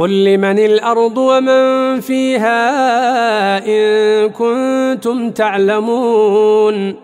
قل لمن الأرض ومن فيها إن كنتم تعلمون